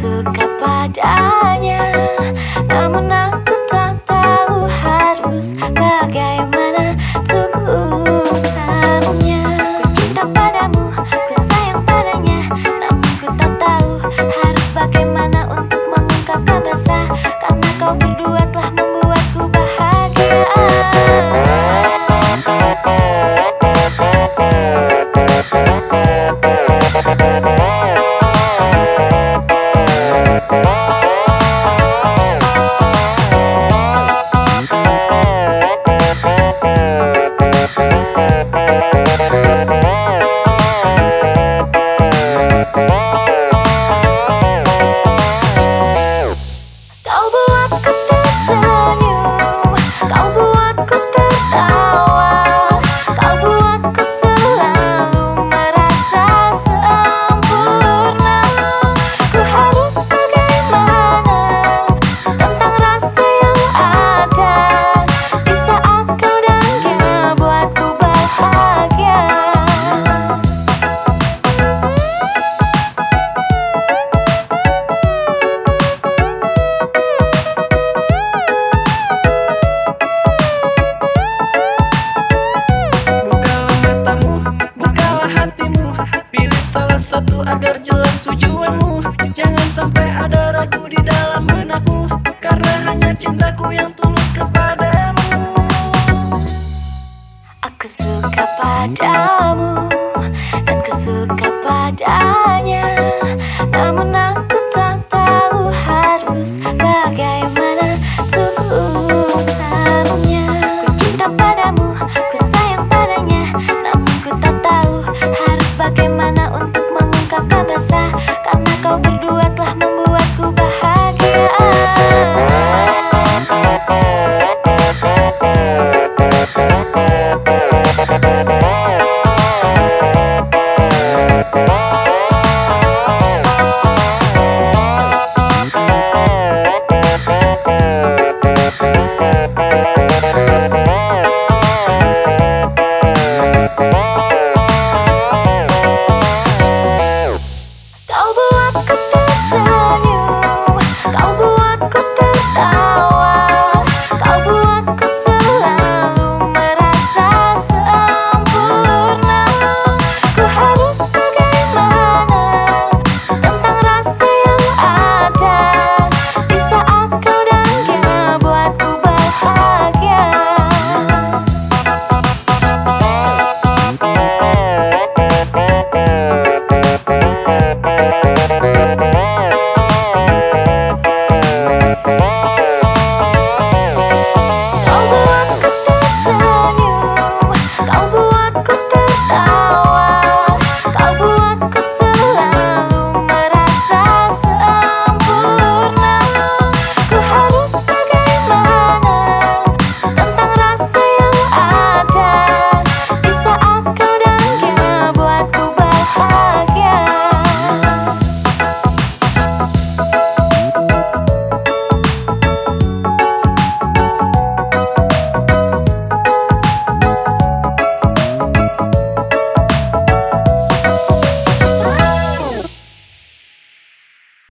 suka padanya. Namun tujuanmu Jangan sampai ada ragu di dalam benakku Karena hanya cintaku yang tulus kepadamu. Aku suka padamu Dan ku suka padanya. Namun aku tak tahu harus bagaimana.